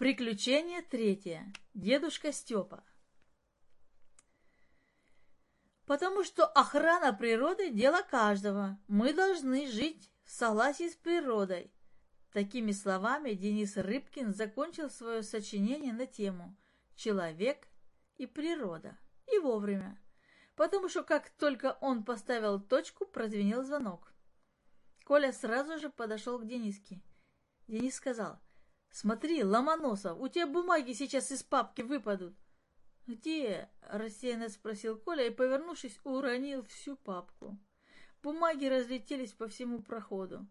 Приключение третье. Дедушка Степа. Потому что охрана природы – дело каждого. Мы должны жить в согласии с природой. Такими словами Денис Рыбкин закончил свое сочинение на тему «Человек и природа». И вовремя. Потому что как только он поставил точку, прозвенел звонок. Коля сразу же подошел к Дениске. Денис сказал – «Смотри, Ломоносов, у тебя бумаги сейчас из папки выпадут». «Где?» – рассеянно спросил Коля и, повернувшись, уронил всю папку. Бумаги разлетелись по всему проходу.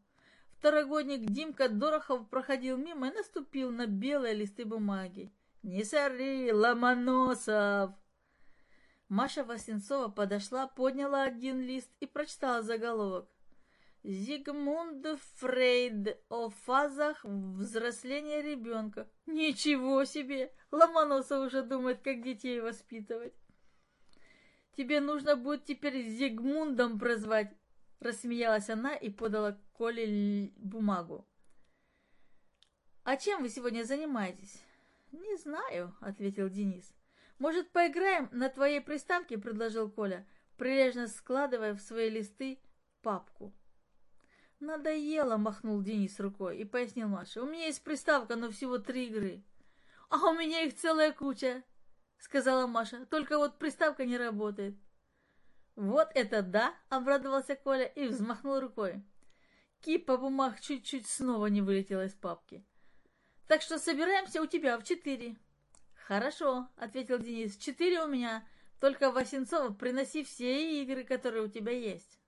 Второгодник Димка Дорохов проходил мимо и наступил на белые листы бумаги. «Не сори, Ломоносов!» Маша Васенцова подошла, подняла один лист и прочитала заголовок. Зигмунд Фрейд о фазах взросления ребенка. Ничего себе! Ломоносов уже думает, как детей воспитывать. Тебе нужно будет теперь Зигмундом прозвать, рассмеялась она и подала Коле бумагу. «А чем вы сегодня занимаетесь?» «Не знаю», — ответил Денис. «Может, поиграем на твоей приставке?» — предложил Коля, прилежно складывая в свои листы папку. «Надоело!» – махнул Денис рукой и пояснил Маше. «У меня есть приставка, но всего три игры». «А у меня их целая куча!» – сказала Маша. «Только вот приставка не работает». «Вот это да!» – обрадовался Коля и взмахнул рукой. Кипа бумаг чуть-чуть снова не вылетела из папки. «Так что собираемся у тебя в четыре». «Хорошо», — ответил Денис. «Четыре у меня. Только, Васенцова, приноси все игры, которые у тебя есть».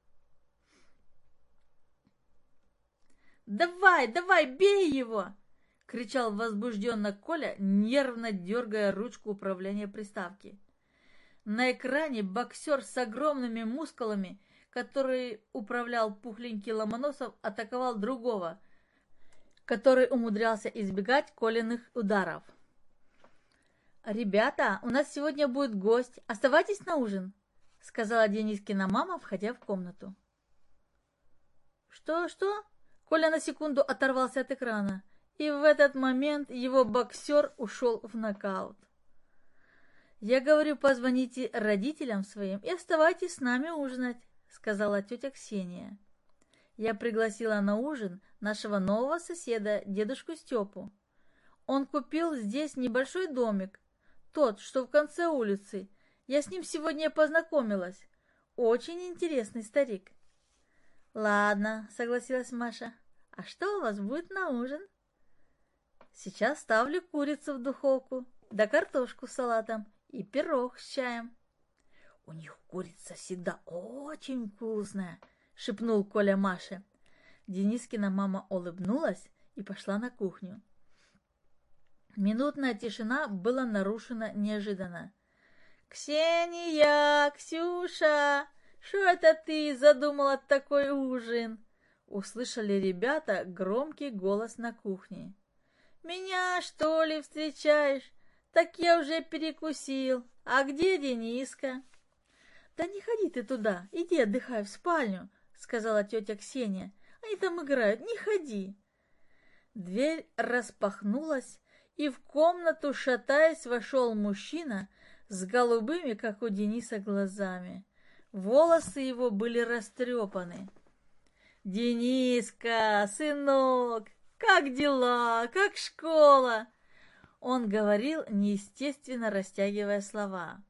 «Давай, давай, бей его!» — кричал возбужденно Коля, нервно дергая ручку управления приставки. На экране боксер с огромными мускулами, который управлял пухленький Ломоносов, атаковал другого, который умудрялся избегать Колиных ударов. «Ребята, у нас сегодня будет гость. Оставайтесь на ужин», — сказала Денискина мама, входя в комнату. «Что-что?» Коля на секунду оторвался от экрана, и в этот момент его боксер ушел в нокаут. «Я говорю, позвоните родителям своим и оставайтесь с нами ужинать», сказала тетя Ксения. Я пригласила на ужин нашего нового соседа, дедушку Степу. Он купил здесь небольшой домик, тот, что в конце улицы. Я с ним сегодня познакомилась. Очень интересный старик. «Ладно», — согласилась Маша. «А что у вас будет на ужин?» «Сейчас ставлю курицу в духовку, да картошку с салатом и пирог с чаем». «У них курица всегда очень вкусная», — шепнул Коля Маше. Денискина мама улыбнулась и пошла на кухню. Минутная тишина была нарушена неожиданно. «Ксения! Ксюша! Что это ты задумала такой ужин?» Услышали ребята громкий голос на кухне. «Меня, что ли, встречаешь? Так я уже перекусил. А где Дениска?» «Да не ходи ты туда, иди отдыхай в спальню», — сказала тетя Ксения. «Они там играют, не ходи». Дверь распахнулась, и в комнату, шатаясь, вошел мужчина с голубыми, как у Дениса, глазами. Волосы его были растрепаны. «Дениска, сынок, как дела? Как школа?» Он говорил, неестественно растягивая слова.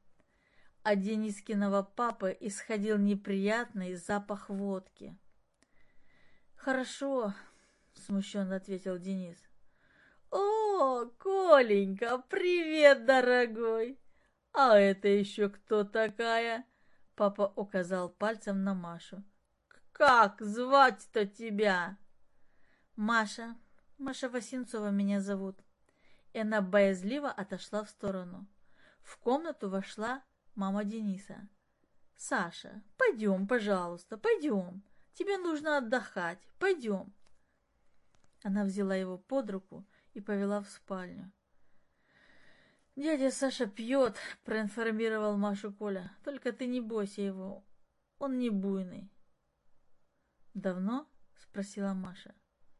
От Денискиного папы исходил неприятный запах водки. «Хорошо», — смущенно ответил Денис. «О, Коленька, привет, дорогой! А это еще кто такая?» Папа указал пальцем на Машу. Как звать-то тебя? Маша. Маша Васинцова меня зовут. И она боязливо отошла в сторону. В комнату вошла мама Дениса. Саша, пойдем, пожалуйста, пойдем. Тебе нужно отдыхать. Пойдем. Она взяла его под руку и повела в спальню. «Дядя Саша пьет», — проинформировал Машу Коля. «Только ты не бойся его, он не буйный». «Давно?» — спросила Маша.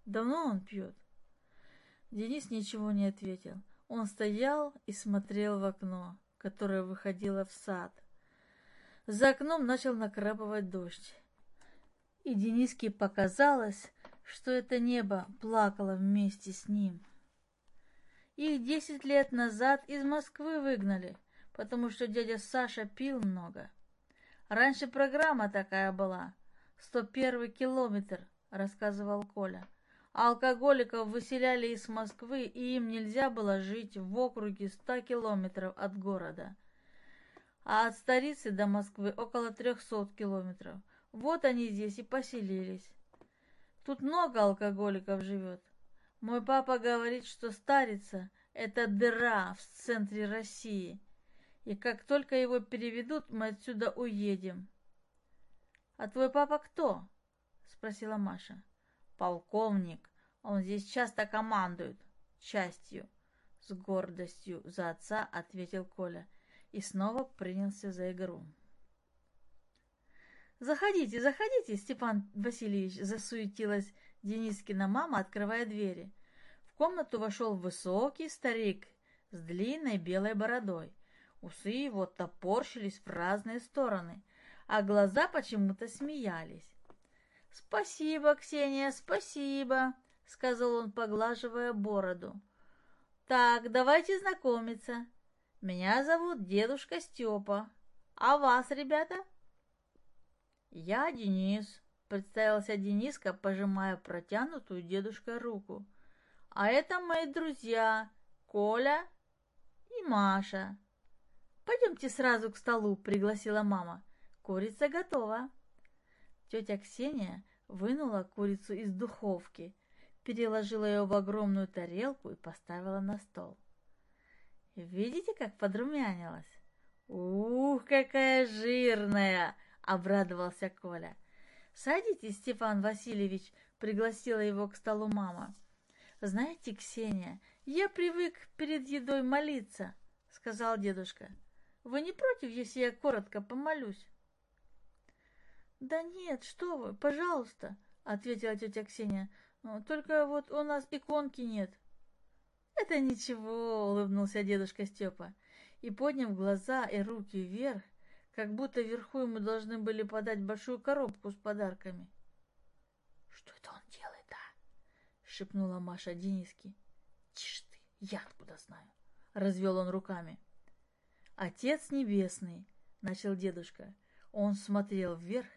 «Давно он пьет?» Денис ничего не ответил. Он стоял и смотрел в окно, которое выходило в сад. За окном начал накрапывать дождь. И Дениске показалось, что это небо плакало вместе с ним. Их десять лет назад из Москвы выгнали, потому что дядя Саша пил много. Раньше программа такая была. «Сто первый километр», — рассказывал Коля. Алкоголиков выселяли из Москвы, и им нельзя было жить в округе ста километров от города. А от столицы до Москвы около трехсот километров. Вот они здесь и поселились. Тут много алкоголиков живет. Мой папа говорит, что Старица – это дыра в центре России. И как только его переведут, мы отсюда уедем. «А твой папа кто?» – спросила Маша. «Полковник. Он здесь часто командует. Частью». С гордостью за отца ответил Коля и снова принялся за игру. «Заходите, заходите, Степан Васильевич!» – засуетилась Денискина мама, открывая двери. В комнату вошел высокий старик с длинной белой бородой. Усы его топорщились в разные стороны, а глаза почему-то смеялись. «Спасибо, Ксения, спасибо!» — сказал он, поглаживая бороду. «Так, давайте знакомиться. Меня зовут дедушка Степа. А вас, ребята?» «Я Денис», — представился Дениска, пожимая протянутую дедушкой руку. «А это мои друзья Коля и Маша». «Пойдемте сразу к столу», — пригласила мама. «Курица готова». Тетя Ксения вынула курицу из духовки, переложила ее в огромную тарелку и поставила на стол. «Видите, как подрумянилась?» «Ух, какая жирная!» — обрадовался Коля. «Садитесь, Степан Васильевич», — пригласила его к столу мама. «Знаете, Ксения, я привык перед едой молиться», — сказал дедушка. «Вы не против, если я коротко помолюсь?» «Да нет, что вы, пожалуйста», — ответила тетя Ксения. «Только вот у нас иконки нет». «Это ничего», — улыбнулся дедушка Степа. И, подняв глаза и руки вверх, как будто вверху ему должны были подать большую коробку с подарками. «Что это он делает, а?» — шепнула Маша Дениске. «Тише ты, я откуда знаю?» — развел он руками. «Отец небесный!» — начал дедушка. Он смотрел вверх,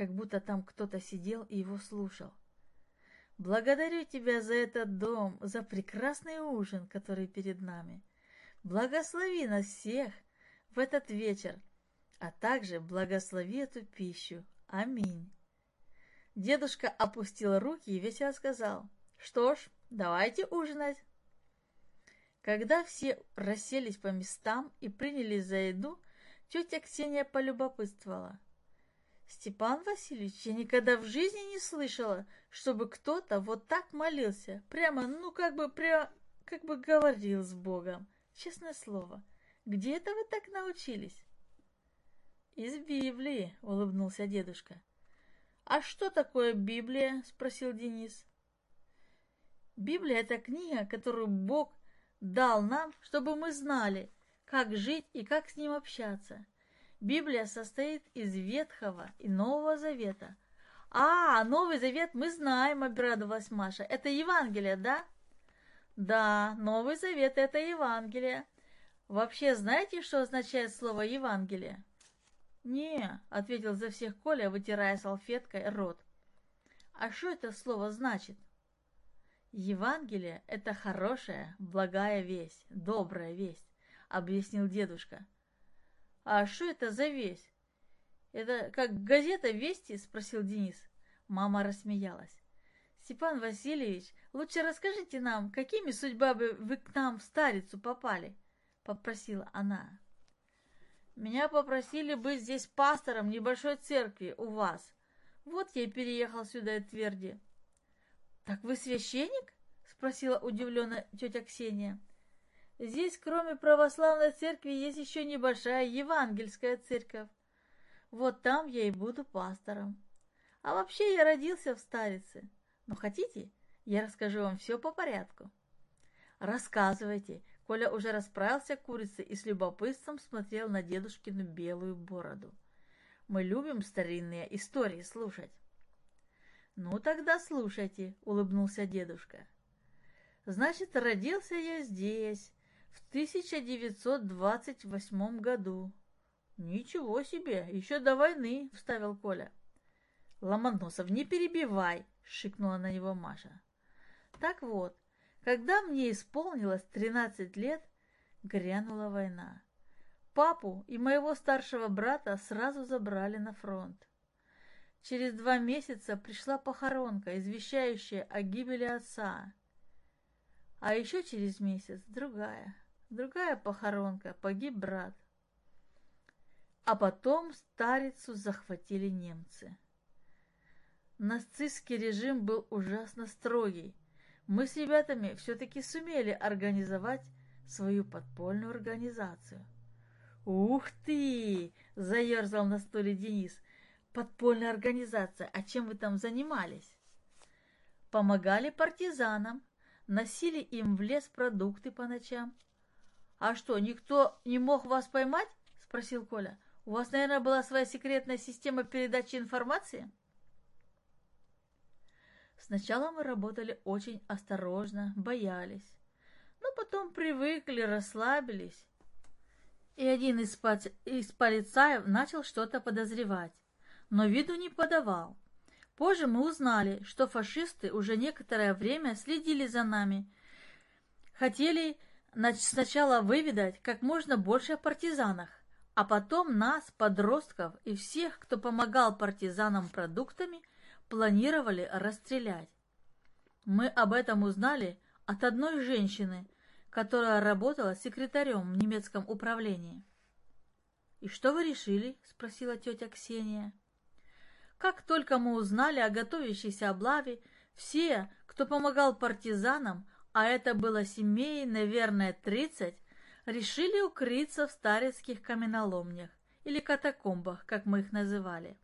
как будто там кто-то сидел и его слушал. «Благодарю тебя за этот дом, за прекрасный ужин, который перед нами. Благослови нас всех в этот вечер, а также благослови эту пищу. Аминь. Дедушка опустил руки и весело сказал, что ж, давайте ужинать. Когда все расселись по местам и принялись за еду, тетя Ксения полюбопытствовала. «Степан Васильевич, я никогда в жизни не слышала, чтобы кто-то вот так молился, прямо, ну, как бы, прямо, как бы говорил с Богом. Честное слово, где это вы так научились?» «Из Библии», — улыбнулся дедушка. «А что такое Библия?» — спросил Денис. «Библия — это книга, которую Бог дал нам, чтобы мы знали, как жить и как с Ним общаться. Библия состоит из Ветхого и Нового Завета. А, Новый Завет мы знаем, обрадовалась Маша. Это Евангелие, да? Да, Новый Завет – это Евангелие. Вообще знаете, что означает слово Евангелие? «Не», — ответил за всех Коля, вытирая салфеткой рот. «А что это слово значит?» «Евангелие — это хорошая, благая весть, добрая весть», — объяснил дедушка. «А что это за весть?» «Это как газета «Вести»?» — спросил Денис. Мама рассмеялась. «Степан Васильевич, лучше расскажите нам, какими судьбами вы к нам в Старицу попали?» — попросила она. Меня попросили быть здесь пастором небольшой церкви у вас. Вот я и переехал сюда из Тверди. Так вы священник? Спросила удивленно тетя Ксения. Здесь, кроме православной церкви, есть еще небольшая евангельская церковь. Вот там я и буду пастором. А вообще я родился в Старице. Но хотите, я расскажу вам все по порядку. Рассказывайте. Коля уже расправился курицей и с любопытством смотрел на дедушкину белую бороду. Мы любим старинные истории слушать. «Ну, тогда слушайте», — улыбнулся дедушка. «Значит, родился я здесь, в 1928 году». «Ничего себе, еще до войны», — вставил Коля. «Ломоносов, не перебивай», — шикнула на него Маша. «Так вот, когда мне исполнилось 13 лет, грянула война. Папу и моего старшего брата сразу забрали на фронт. Через два месяца пришла похоронка, извещающая о гибели отца. А еще через месяц другая, другая похоронка, погиб брат. А потом старицу захватили немцы. Нацистский режим был ужасно строгий. Мы с ребятами все-таки сумели организовать свою подпольную организацию. «Ух ты!» – заерзал на стуле Денис – Подпольная организация. А чем вы там занимались? Помогали партизанам, носили им в лес продукты по ночам. А что, никто не мог вас поймать? Спросил Коля. У вас, наверное, была своя секретная система передачи информации? Сначала мы работали очень осторожно, боялись. Но потом привыкли, расслабились. И один из, из полицаев начал что-то подозревать но виду не подавал. Позже мы узнали, что фашисты уже некоторое время следили за нами. Хотели сначала выведать как можно больше о партизанах, а потом нас, подростков и всех, кто помогал партизанам продуктами, планировали расстрелять. Мы об этом узнали от одной женщины, которая работала секретарем в немецком управлении. «И что вы решили?» – спросила тетя Ксения. Как только мы узнали о готовящейся облаве, все, кто помогал партизанам, а это было семей, наверное, тридцать, решили укрыться в старецких каменоломнях или катакомбах, как мы их называли.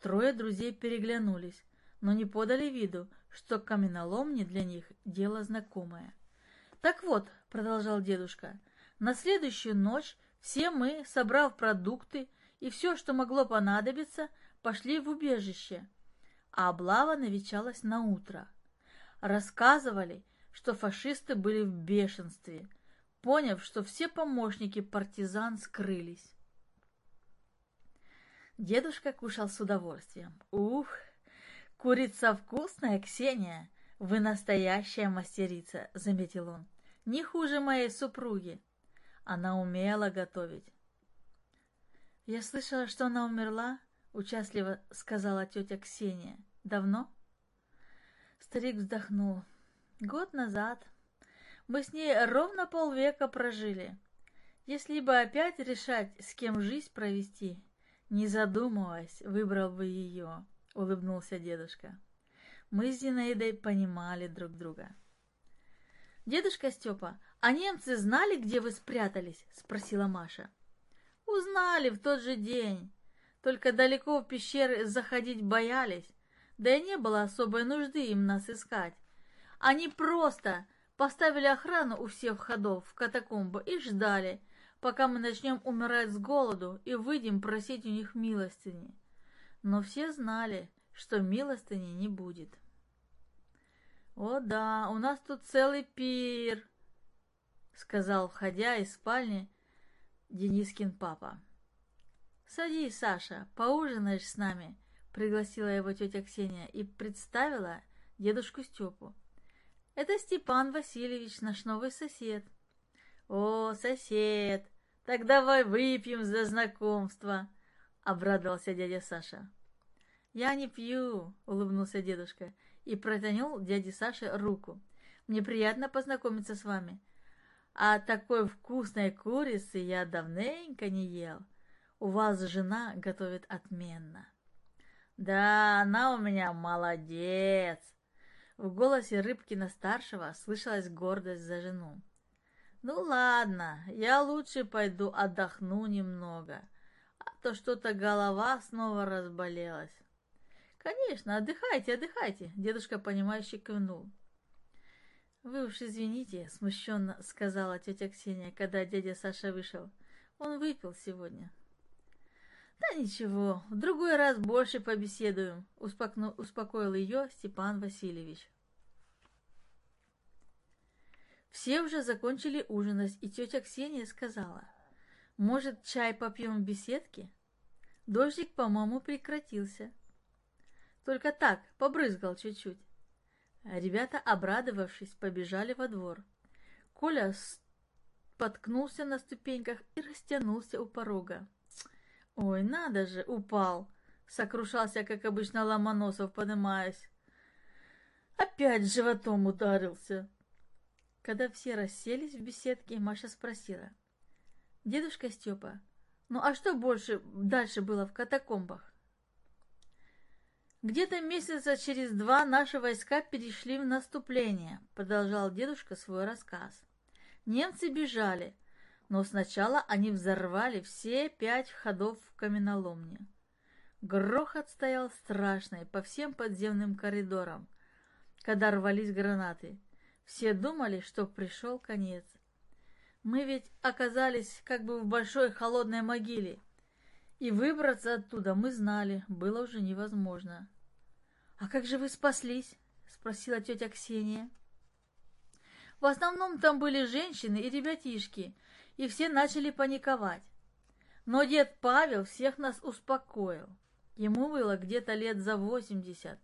Трое друзей переглянулись, но не подали виду, что каменоломни для них дело знакомое. «Так вот», — продолжал дедушка, — «на следующую ночь все мы, собрав продукты и все, что могло понадобиться, — пошли в убежище, а облава навечалась на утро. Рассказывали, что фашисты были в бешенстве, поняв, что все помощники партизан скрылись. Дедушка кушал с удовольствием. «Ух, курица вкусная, Ксения! Вы настоящая мастерица!» — заметил он. «Не хуже моей супруги. Она умела готовить». «Я слышала, что она умерла?» — участливо сказала тетя Ксения. «Давно?» Старик вздохнул. «Год назад. Мы с ней ровно полвека прожили. Если бы опять решать, с кем жизнь провести, не задумываясь, выбрал бы ее», — улыбнулся дедушка. Мы с Зинаидой понимали друг друга. «Дедушка Степа, а немцы знали, где вы спрятались?» — спросила Маша. «Узнали в тот же день. Только далеко в пещеры заходить боялись, да и не было особой нужды им нас искать. Они просто поставили охрану у всех входов в катакомбы и ждали, пока мы начнем умирать с голоду и выйдем просить у них милостыни. Но все знали, что милостыни не будет. «О да, у нас тут целый пир», — сказал, входя из спальни Денискин папа. «Садись, Саша, поужинаешь с нами», — пригласила его тетя Ксения и представила дедушку Степу. «Это Степан Васильевич, наш новый сосед». «О, сосед, так давай выпьем за знакомство», — обрадовался дядя Саша. «Я не пью», — улыбнулся дедушка и протянул дяде Саше руку. «Мне приятно познакомиться с вами. А такой вкусной курицы я давненько не ел. У вас жена готовит отменно. Да, она у меня молодец. В голосе Рыбкина-старшего слышалась гордость за жену. Ну ладно, я лучше пойду отдохну немного, а то что-то голова снова разболелась. Конечно, отдыхайте, отдыхайте, дедушка, понимающе кивнул. «Вы уж извините», — смущенно сказала тетя Ксения, когда дядя Саша вышел. «Он выпил сегодня». «Да ничего, в другой раз больше побеседуем», — успокоил ее Степан Васильевич. Все уже закончили ужинать, и тетя Ксения сказала, «Может, чай попьем в беседке?» Дождик, по-моему, прекратился. Только так, побрызгал чуть-чуть. Ребята, обрадовавшись, побежали во двор. Коля споткнулся на ступеньках и растянулся у порога. «Ой, надо же, упал!» — сокрушался, как обычно, Ломоносов, поднимаясь. «Опять животом ударился!» Когда все расселись в беседке, Маша спросила. «Дедушка Степа, ну а что больше дальше было в катакомбах?» «Где-то месяца через два наши войска перешли в наступление», продолжал дедушка свой рассказ. «Немцы бежали, но сначала они взорвали все пять входов в каменоломню. Грохот стоял страшный по всем подземным коридорам, когда рвались гранаты. Все думали, что пришел конец. Мы ведь оказались как бы в большой холодной могиле, и выбраться оттуда мы знали, было уже невозможно. «А как же вы спаслись?» — спросила тетя Ксения. В основном там были женщины и ребятишки, и все начали паниковать. Но дед Павел всех нас успокоил. Ему было где-то лет за восемьдесят.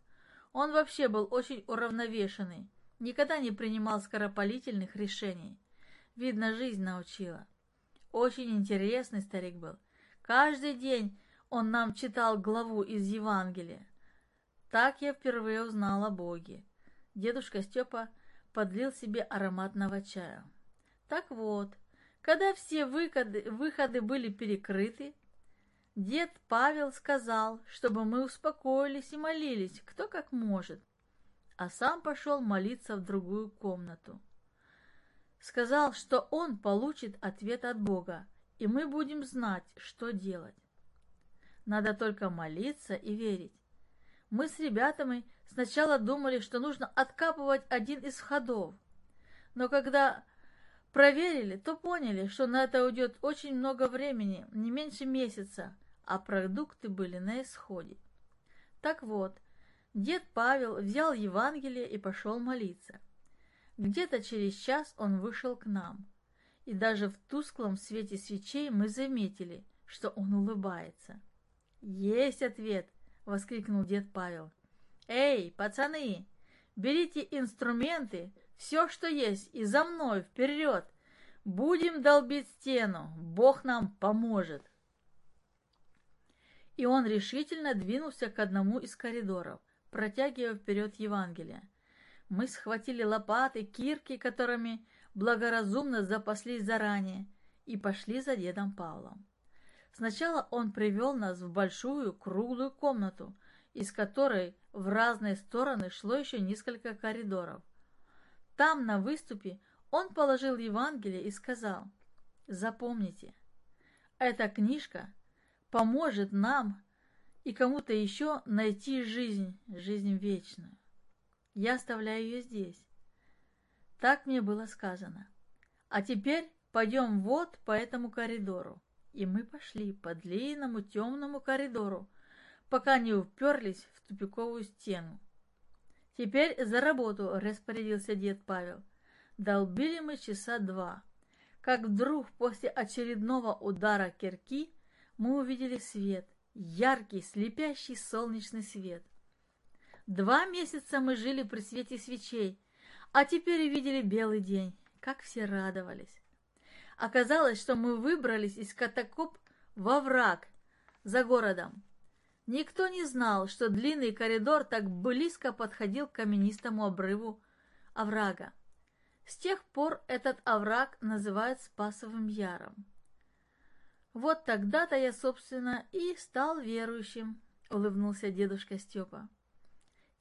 Он вообще был очень уравновешенный, никогда не принимал скоропалительных решений. Видно, жизнь научила. Очень интересный старик был. Каждый день он нам читал главу из Евангелия. Так я впервые узнала о Боге. Дедушка Степа подлил себе ароматного чая. Так вот, когда все выходы, выходы были перекрыты, дед Павел сказал, чтобы мы успокоились и молились, кто как может, а сам пошел молиться в другую комнату. Сказал, что он получит ответ от Бога, и мы будем знать, что делать. Надо только молиться и верить. Мы с ребятами сначала думали, что нужно откапывать один из входов. Но когда проверили, то поняли, что на это уйдет очень много времени, не меньше месяца, а продукты были на исходе. Так вот, дед Павел взял Евангелие и пошел молиться. Где-то через час он вышел к нам, и даже в тусклом свете свечей мы заметили, что он улыбается. «Есть ответ!» воскликнул дед Павел. «Эй, пацаны, берите инструменты, все, что есть, и за мной, вперед! Будем долбить стену, Бог нам поможет!» И он решительно двинулся к одному из коридоров, протягивая вперед Евангелие. Мы схватили лопаты, кирки, которыми благоразумно запаслись заранее, и пошли за дедом Павлом. Сначала он привел нас в большую круглую комнату, из которой в разные стороны шло еще несколько коридоров. Там, на выступе, он положил Евангелие и сказал, «Запомните, эта книжка поможет нам и кому-то еще найти жизнь, жизнь вечную. Я оставляю ее здесь». Так мне было сказано. А теперь пойдем вот по этому коридору и мы пошли по длинному темному коридору, пока не уперлись в тупиковую стену. «Теперь за работу!» – распорядился дед Павел. Долбили мы часа два. Как вдруг после очередного удара кирки мы увидели свет, яркий, слепящий солнечный свет. Два месяца мы жили при свете свечей, а теперь увидели белый день, как все радовались. Оказалось, что мы выбрались из катакомб во враг за городом. Никто не знал, что длинный коридор так близко подходил к каменистому обрыву оврага. С тех пор этот овраг называют Спасовым Яром. Вот тогда-то я, собственно, и стал верующим, улыбнулся дедушка Степа.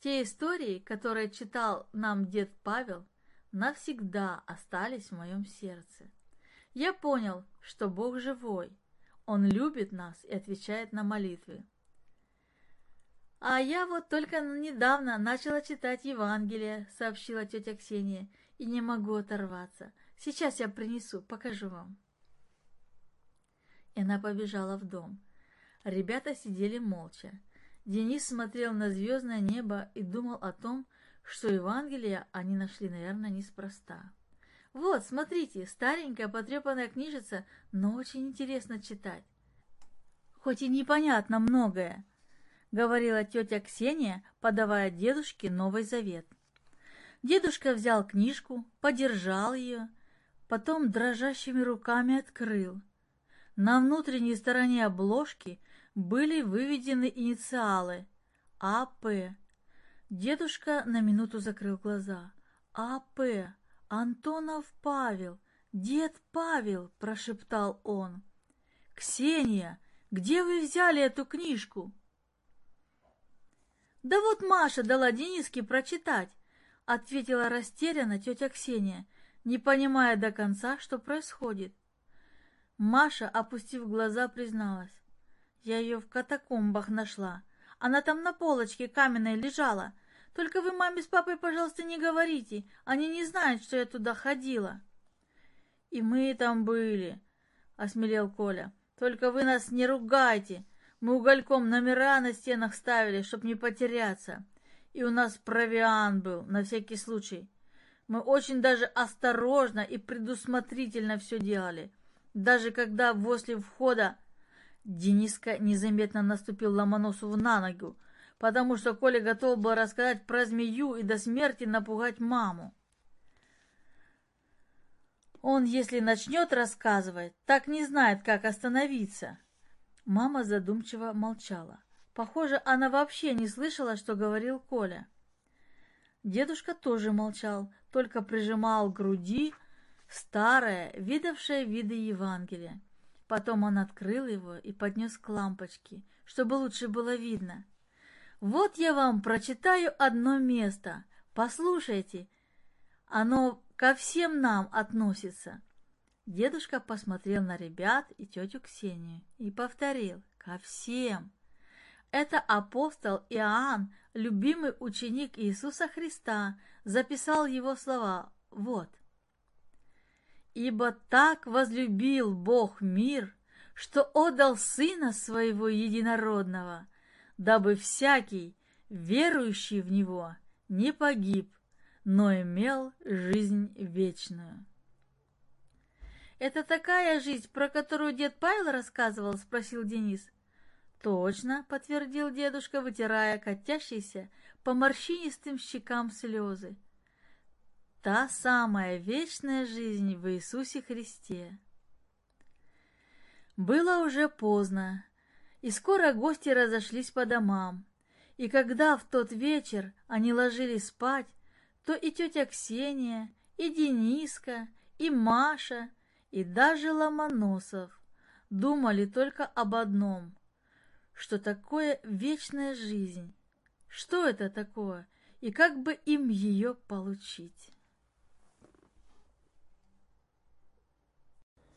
Те истории, которые читал нам дед Павел, навсегда остались в моем сердце. Я понял, что Бог живой. Он любит нас и отвечает на молитвы. А я вот только недавно начала читать Евангелие, сообщила тетя Ксения, и не могу оторваться. Сейчас я принесу, покажу вам. И она побежала в дом. Ребята сидели молча. Денис смотрел на звездное небо и думал о том, что Евангелие они нашли, наверное, неспроста. Вот, смотрите, старенькая потрепанная книжица, но очень интересно читать. Хоть и непонятно многое, говорила тетя Ксения, подавая дедушке Новый Завет. Дедушка взял книжку, подержал ее, потом дрожащими руками открыл. На внутренней стороне обложки были выведены инициалы АП. Дедушка на минуту закрыл глаза. АП. Антонов Павел. Дед Павел, прошептал он. Ксения, где вы взяли эту книжку? Да вот Маша дала Дениске прочитать, ответила растерянно тетя Ксения, не понимая до конца, что происходит. Маша, опустив глаза, призналась. Я ее в катакомбах нашла. Она там на полочке каменной лежала. Только вы маме с папой, пожалуйста, не говорите. Они не знают, что я туда ходила. И мы там были, осмелел Коля. Только вы нас не ругайте. Мы угольком номера на стенах ставили, чтоб не потеряться. И у нас провиан был, на всякий случай. Мы очень даже осторожно и предусмотрительно все делали. Даже когда возле входа Дениска незаметно наступил Ломоносову на ногу, потому что Коля готов был рассказать про змею и до смерти напугать маму. Он, если начнет рассказывать, так не знает, как остановиться. Мама задумчиво молчала. Похоже, она вообще не слышала, что говорил Коля. Дедушка тоже молчал, только прижимал к груди старое, видавшее виды Евангелия. Потом он открыл его и поднес к лампочке, чтобы лучше было видно. «Вот я вам прочитаю одно место. Послушайте. Оно ко всем нам относится». Дедушка посмотрел на ребят и тетю Ксению и повторил «ко всем». Это апостол Иоанн, любимый ученик Иисуса Христа, записал его слова «Вот». Ибо так возлюбил Бог мир, что отдал Сына Своего Единородного, дабы всякий, верующий в Него, не погиб, но имел жизнь вечную. «Это такая жизнь, про которую дед Павел рассказывал?» – спросил Денис. «Точно», – подтвердил дедушка, вытирая катящиеся по морщинистым щекам слезы та самая вечная жизнь в Иисусе Христе. Было уже поздно, и скоро гости разошлись по домам, и когда в тот вечер они ложились спать, то и тетя Ксения, и Дениска, и Маша, и даже Ломоносов думали только об одном, что такое вечная жизнь, что это такое, и как бы им ее получить.